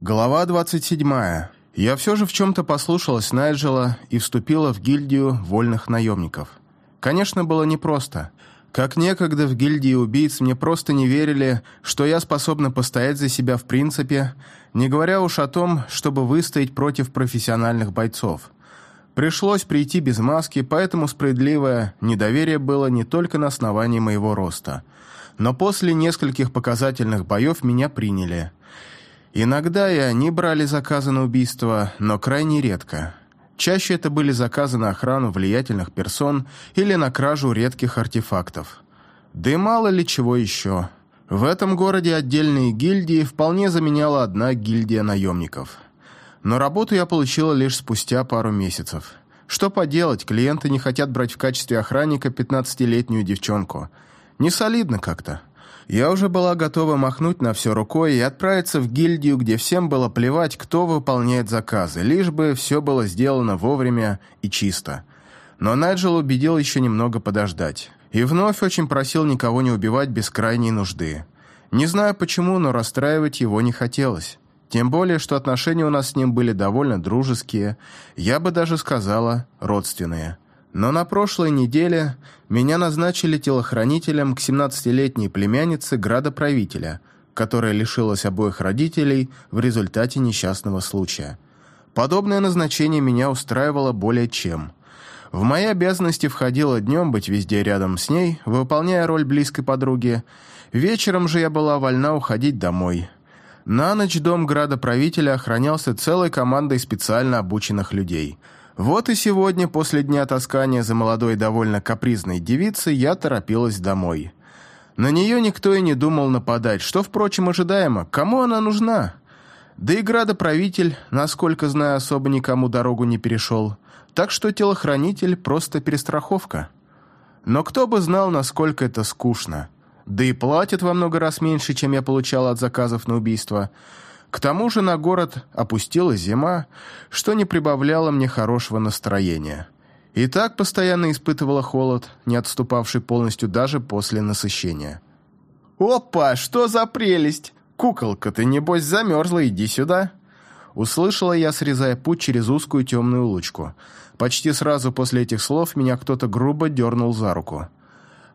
Глава 27. Я все же в чем-то послушалась Найджела и вступила в гильдию вольных наемников. Конечно, было непросто. Как некогда в гильдии убийц мне просто не верили, что я способна постоять за себя в принципе, не говоря уж о том, чтобы выстоять против профессиональных бойцов. Пришлось прийти без маски, поэтому справедливое недоверие было не только на основании моего роста. Но после нескольких показательных боев меня приняли – Иногда и они брали заказы на убийство, но крайне редко. Чаще это были заказы на охрану влиятельных персон или на кражу редких артефактов. Да и мало ли чего еще. В этом городе отдельные гильдии вполне заменяла одна гильдия наемников. Но работу я получила лишь спустя пару месяцев. Что поделать, клиенты не хотят брать в качестве охранника 15-летнюю девчонку. Не солидно как-то. Я уже была готова махнуть на все рукой и отправиться в гильдию, где всем было плевать, кто выполняет заказы, лишь бы все было сделано вовремя и чисто. Но Найджел убедил еще немного подождать. И вновь очень просил никого не убивать без крайней нужды. Не знаю почему, но расстраивать его не хотелось. Тем более, что отношения у нас с ним были довольно дружеские, я бы даже сказала, родственные. Но на прошлой неделе меня назначили телохранителем к 17-летней племяннице градоправителя, которая лишилась обоих родителей в результате несчастного случая. Подобное назначение меня устраивало более чем. В мои обязанности входило днем быть везде рядом с ней, выполняя роль близкой подруги. Вечером же я была вольна уходить домой. На ночь дом градоправителя охранялся целой командой специально обученных людей – вот и сегодня, после дня таскания за молодой довольно капризной девицей, я торопилась домой. На нее никто и не думал нападать, что, впрочем, ожидаемо. Кому она нужна? Да и градоправитель, насколько знаю, особо никому дорогу не перешел. Так что телохранитель – просто перестраховка. Но кто бы знал, насколько это скучно. Да и платят во много раз меньше, чем я получал от заказов на убийство – к тому же на город опустилась зима, что не прибавляло мне хорошего настроения. И так постоянно испытывала холод, не отступавший полностью даже после насыщения. «Опа, что за прелесть! Куколка, ты небось замерзла, иди сюда!» Услышала я, срезая путь через узкую темную улочку. Почти сразу после этих слов меня кто-то грубо дернул за руку.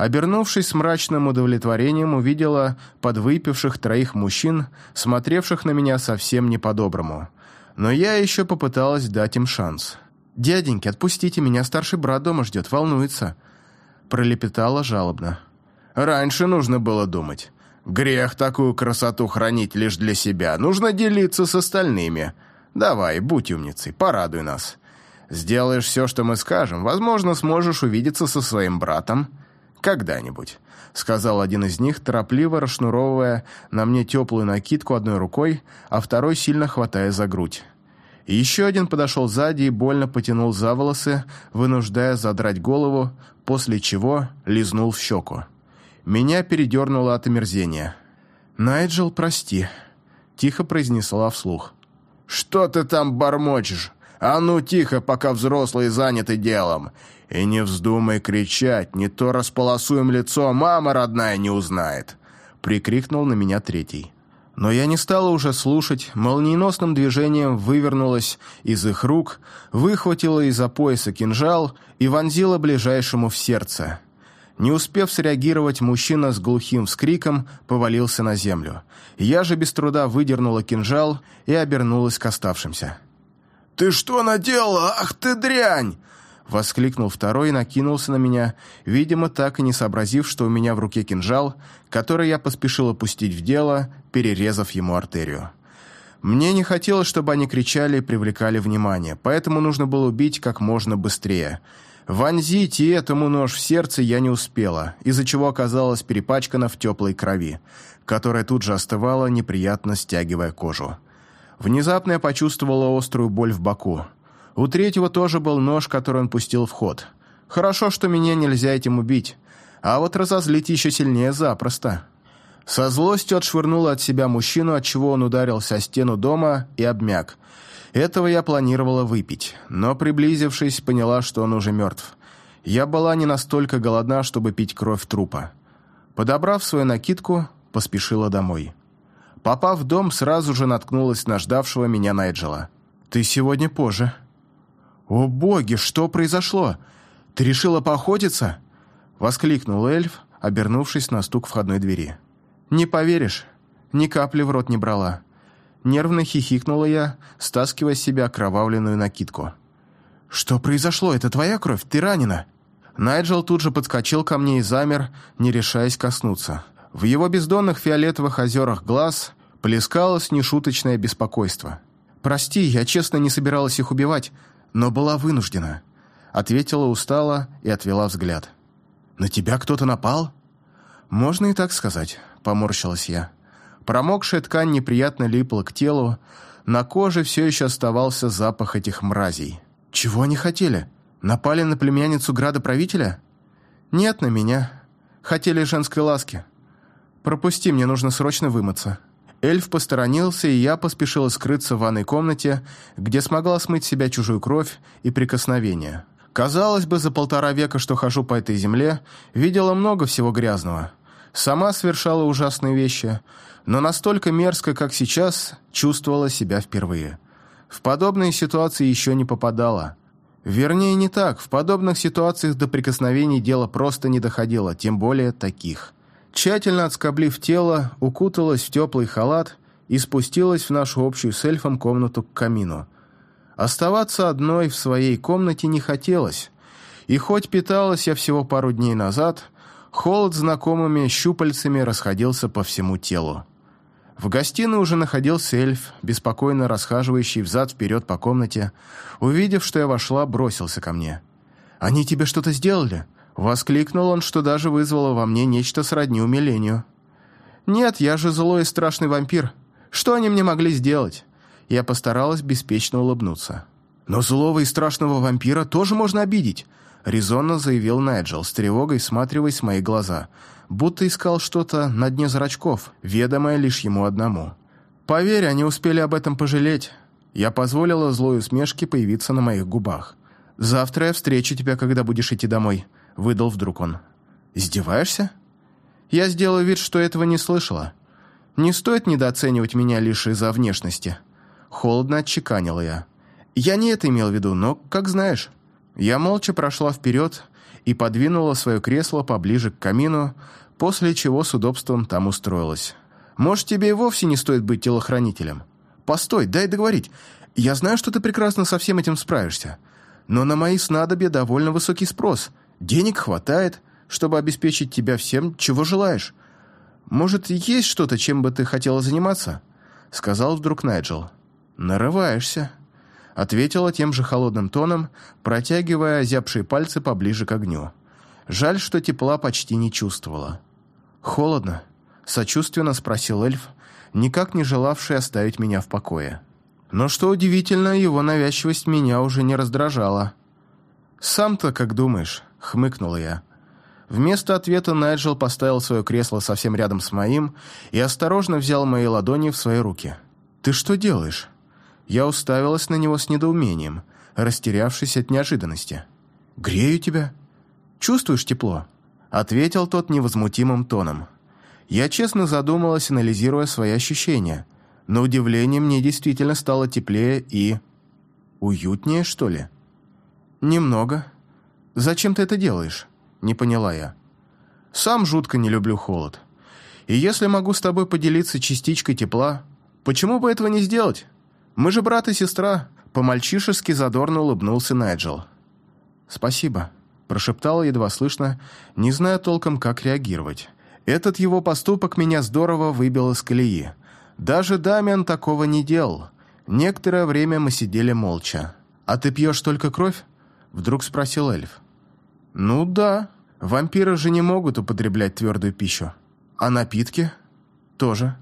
Обернувшись с мрачным удовлетворением, увидела подвыпивших троих мужчин, смотревших на меня совсем не по-доброму. Но я еще попыталась дать им шанс. «Дяденьки, отпустите меня, старший брат дома ждет, волнуется», пролепетала жалобно. «Раньше нужно было думать. Грех такую красоту хранить лишь для себя, нужно делиться с остальными. Давай, будь умницей, порадуй нас. Сделаешь все, что мы скажем, возможно, сможешь увидеться со своим братом». «Когда-нибудь», — сказал один из них, торопливо расшнуровывая на мне теплую накидку одной рукой, а второй сильно хватая за грудь. Еще один подошел сзади и больно потянул за волосы, вынуждая задрать голову, после чего лизнул в щеку. Меня передернуло от омерзения. «Найджел, прости», — тихо произнесла вслух. «Что ты там бормочешь? А ну тихо, пока взрослые заняты делом. И не вздумай кричать, не то располосуем лицо, мама родная не узнает!» Прикрикнул на меня третий. Но я не стала уже слушать, молниеносным движением вывернулась из их рук, выхватила из-за пояса кинжал и вонзила ближайшему в сердце. Не успев среагировать, мужчина с глухим вскриком повалился на землю. Я же без труда выдернула кинжал и обернулась к оставшимся. «Ты что наделала? Ах ты дрянь!» Воскликнул второй и накинулся на меня, видимо, так и не сообразив, что у меня в руке кинжал, который я поспешил опустить в дело, перерезав ему артерию. Мне не хотелось, чтобы они кричали и привлекали внимание, поэтому нужно было убить как можно быстрее. Вонзить и этому нож в сердце я не успела, из-за чего оказалась перепачкана в теплой крови, которая тут же остывала, неприятно стягивая кожу. Внезапно я почувствовала острую боль в боку. У третьего тоже был нож, который он пустил в ход. Хорошо, что меня нельзя этим убить, а вот разозлить еще сильнее запросто. Со злостью отшвырнула от себя мужчину, от чего он ударился о стену дома и обмяк. Этого я планировала выпить, но, приблизившись, поняла, что он уже мертв. Я была не настолько голодна, чтобы пить кровь трупа. Подобрав свою накидку, поспешила домой. Попав в дом, сразу же наткнулась на ждавшего меня Найджела. «Ты сегодня позже». «О боги, что произошло? Ты решила поохотиться?» Воскликнул эльф, обернувшись на стук входной двери. «Не поверишь, ни капли в рот не брала». Нервно хихикнула я, стаскивая с себя окровавленную накидку. «Что произошло? Это твоя кровь? Ты ранена?» Найджел тут же подскочил ко мне и замер, не решаясь коснуться. В его бездонных фиолетовых озерах глаз плескалось нешуточное беспокойство. «Прости, я честно не собиралась их убивать, но была вынуждена», — ответила устало и отвела взгляд. «На тебя кто-то напал?» «Можно и так сказать», — поморщилась я. Промокшая ткань неприятно липла к телу, на коже все еще оставался запах этих мразей. «Чего они хотели? Напали на племянницу градоправителя?» «Нет, на меня. Хотели женской ласки. Пропусти, мне нужно срочно вымыться». Эльф посторонился, и я поспешила скрыться в ванной комнате, где смогла смыть себя чужую кровь и прикосновение. Казалось бы, за полтора века, что хожу по этой земле, видела много всего грязного. Сама совершала ужасные вещи, но настолько мерзко, как сейчас, чувствовала себя впервые. В подобные ситуации еще не попадала. Вернее, не так. В подобных ситуациях до прикосновений дело просто не доходило, тем более таких. Тщательно отскоблив тело, укуталась в теплый халат и спустилась в нашу общую с эльфом комнату к камину. Оставаться одной в своей комнате не хотелось, и хоть питалась я всего пару дней назад, холод знакомыми щупальцами расходился по всему телу. В гостиной уже находился эльф, беспокойно расхаживающий взад-вперед по комнате. Увидев, что я вошла, бросился ко мне. «Они тебе что-то сделали?» Воскликнул он, что даже вызвало во мне нечто сродни умилению. «Нет, я же злой и страшный вампир. Что они мне могли сделать?» Я постаралась беспечно улыбнуться. «Но злого и страшного вампира тоже можно обидеть», — резонно заявил Найджел, с тревогой всматриваясь в мои глаза — будто искал что-то на дне зрачков, ведомое лишь ему одному. «Поверь, они успели об этом пожалеть. Я позволила злой усмешке появиться на моих губах. Завтра я встречу тебя, когда будешь идти домой», — выдал вдруг он. «Издеваешься?» Я сделаю вид, что этого не слышала. Не стоит недооценивать меня лишь из-за внешности. Холодно отчеканила я. Я не это имел в виду, но как знаешь. Я молча прошла вперед и подвинула свое кресло поближе к камину, после чего с удобством там устроилась. «Может, тебе и вовсе не стоит быть телохранителем? Постой, дай договорить. Я знаю, что ты прекрасно со всем этим справишься. Но на мои снадобья довольно высокий спрос. Денег хватает, чтобы обеспечить тебя всем, чего желаешь. Может, есть что-то, чем бы ты хотела заниматься?» Сказал вдруг Найджел. «Нарываешься», — ответила тем же холодным тоном, протягивая озябшие пальцы поближе к огню. Жаль, что тепла почти не чувствовала. «Холодно?» – сочувственно спросил эльф, никак не желавший оставить меня в покое. Но что удивительно, его навязчивость меня уже не раздражала. «Сам-то как думаешь?» – хмыкнула я. Вместо ответа Найджел поставил свое кресло совсем рядом с моим и осторожно взял мои ладони в свои руки. «Ты что делаешь?» Я уставилась на него с недоумением, растерявшись от неожиданности. «Грею тебя. Чувствуешь тепло?» Ответил тот невозмутимым тоном. Я честно задумалась, анализируя свои ощущения. На удивление мне действительно стало теплее и... Уютнее, что ли? Немного. Зачем ты это делаешь? Не поняла я. Сам жутко не люблю холод. И если могу с тобой поделиться частичкой тепла, почему бы этого не сделать? Мы же брат и сестра. По-мальчишески задорно улыбнулся Найджел. Спасибо прошептала едва слышно, не зная толком, как реагировать. Этот его поступок меня здорово выбил из колеи. Даже Дамиан такого не делал. Некоторое время мы сидели молча. «А ты пьешь только кровь?» — вдруг спросил эльф. «Ну да. Вампиры же не могут употреблять твердую пищу. А напитки?» «Тоже.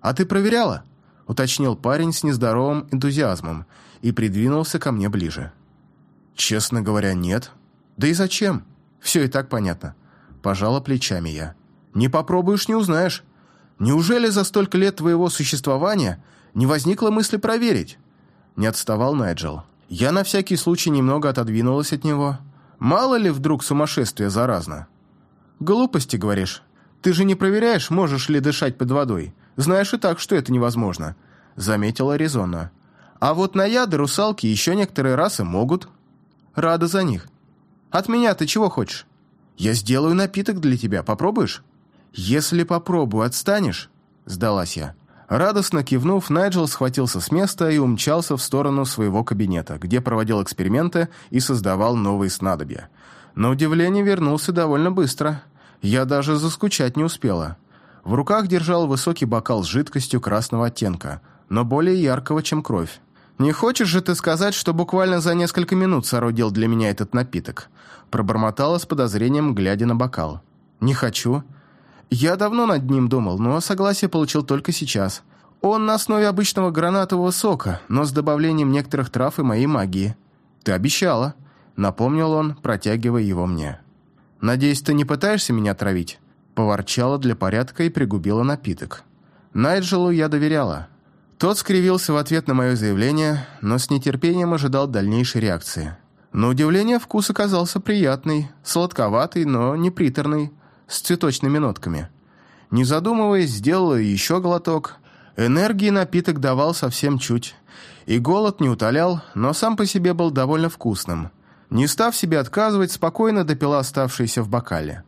А ты проверяла?» — уточнил парень с нездоровым энтузиазмом и придвинулся ко мне ближе. «Честно говоря, нет», да и зачем? Все и так понятно. Пожала плечами я. Не попробуешь, не узнаешь. Неужели за столько лет твоего существования не возникло мысли проверить? Не отставал Найджел. Я на всякий случай немного отодвинулась от него. Мало ли вдруг сумасшествие заразно. Глупости, говоришь. Ты же не проверяешь, можешь ли дышать под водой. Знаешь и так, что это невозможно», — заметила Аризона. «А вот на яды русалки еще некоторые расы могут. Рада за них. От меня ты чего хочешь? Я сделаю напиток для тебя, попробуешь?» «Если попробую, отстанешь?» — сдалась я. Радостно кивнув, Найджел схватился с места и умчался в сторону своего кабинета, где проводил эксперименты и создавал новые снадобья. На удивление вернулся довольно быстро. Я даже заскучать не успела. В руках держал высокий бокал с жидкостью красного оттенка, но более яркого, чем кровь. «Не хочешь же ты сказать, что буквально за несколько минут соорудил для меня этот напиток?» Пробормотала с подозрением, глядя на бокал. «Не хочу. Я давно над ним думал, но согласие получил только сейчас. Он на основе обычного гранатового сока, но с добавлением некоторых трав и моей магии. Ты обещала», — напомнил он, протягивая его мне. «Надеюсь, ты не пытаешься меня травить?» Поворчала для порядка и пригубила напиток. Найджелу я доверяла. Тот скривился в ответ на мое заявление, но с нетерпением ожидал дальнейшей реакции. На удивление вкус оказался приятный, сладковатый, но не приторный, с цветочными нотками. Не задумываясь, сделала еще глоток. Энергии напиток давал совсем чуть. И голод не утолял, но сам по себе был довольно вкусным. Не став себе отказывать, спокойно допила оставшееся в бокале.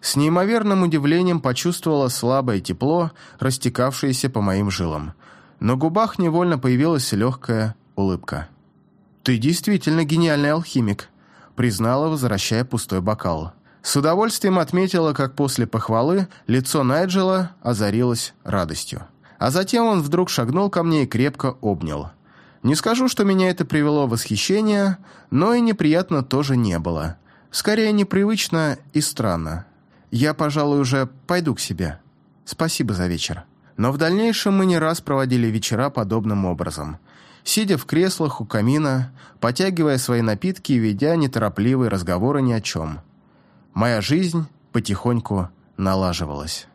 С неимоверным удивлением почувствовала слабое тепло, растекавшееся по моим жилам. На губах невольно появилась легкая улыбка. «Ты действительно гениальный алхимик», признала, возвращая пустой бокал. С удовольствием отметила, как после похвалы лицо Найджела озарилось радостью. А затем он вдруг шагнул ко мне и крепко обнял. Не скажу, что меня это привело в восхищение, но и неприятно тоже не было. Скорее, непривычно и странно. Я, пожалуй, уже пойду к себе. Спасибо за вечер. Но в дальнейшем мы не раз проводили вечера подобным образом. Сидя в креслах у камина, потягивая свои напитки и ведя неторопливые разговоры ни о чем – моя жизнь потихоньку налаживалась.